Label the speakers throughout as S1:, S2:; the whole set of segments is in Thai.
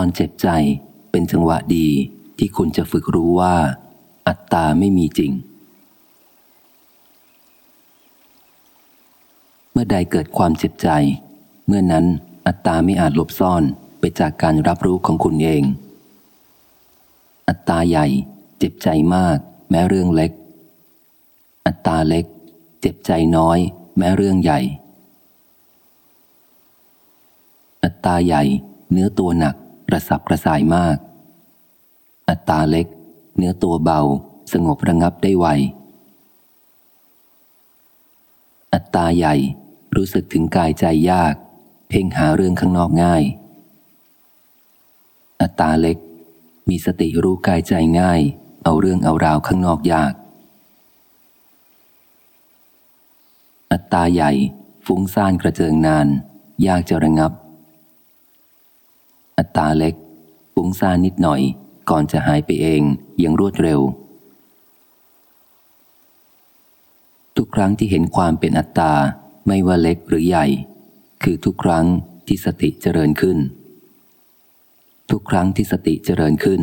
S1: ตอนเจ็บใจเป็นจังหวะดีที่คุณจะฝึกรู้ว่า อัตตาไม่มีจริง เมื่อใดเกิดความเจ็บใจ เมื่อนั้นอัตตาไม่อาจหลบซ่อนไปจากการรับรู้ของคุณเอง อัตตาใหญ่ เจ็บใจมาก แม้เรื่องเล็ก อัตตาเล็ก เจ็บใจน้อย แม้เรื่องใหญ่ อัตตาใหญ่ เนื้อตัวหนัก กระสับกระส่ายมาก อัตตาเล็ก เนื้อตัวเบา สงบระงับได้ไว อัตตาใหญ่รู้สึกถึงกายใจยาก เพ่งหาเรื่องข้างนอกง่าย อัตตาเล็ก มีสติรู้กายใจง่าย เอาเรื่องเอาราวข้างนอกยาก อัตตาใหญ่ฟุ้งซ่านกระเจิงนาน ยากจะระงับ อัตตาเล็กฟุ้งซ่านนิดหน่อย ก่อนจะหายไปเองอย่างรวดเร็ว ทุกครั้งที่เห็นความเป็นอัตตา ไม่ว่าเล็กหรือใหญ่ คือทุกครั้งที่สติเจริญขึ้น ทุกครั้งที่สติเจริญขึ้น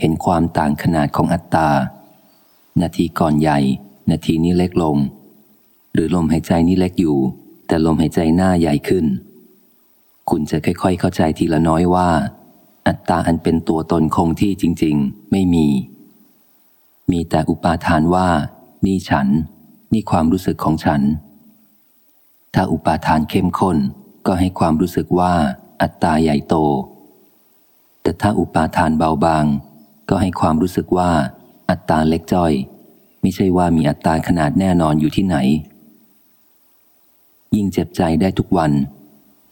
S1: เห็นความต่างขนาดของอัตตา นาทีก่อนใหญ่ นาทีนี้เล็กลง หรือลมหายใจนี้เล็กอยู่ แต่ลมหายใจหน้าใหญ่ขึ้น คุณจะค่อยๆ เข้าใจทีละน้อยว่า อัตตาอันเป็นตัวตนคงที่จริง ๆ ไม่มี มีแต่อุปาทานว่า นี่ฉัน นี่ความรู้สึกของฉัน ถ้าอุปาทานเข้มข้นก็ให้ความรู้สึกว่า อัตตาใหญ่โต แต่ถ้าอุปาทานเบาบาง ก็ให้ความรู้สึกว่า อัตตาเล็กจ้อย ไม่ใช่ว่ามีอัตตาขนาดแน่นอนอยู่ที่ไหน ยิ่งเจ็บใจได้ทุกวัน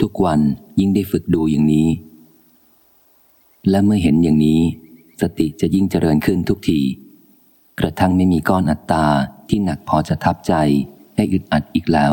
S1: ทุกวันยิ่งได้ฝึกดูอย่างนี้ และเมื่อเห็นอย่างนี้ สติจะยิ่งเจริญขึ้นทุกที กระทั่งไม่มีก้อนอัตตาที่หนักพอจะทับใจให้อึดอัดอีกแล้ว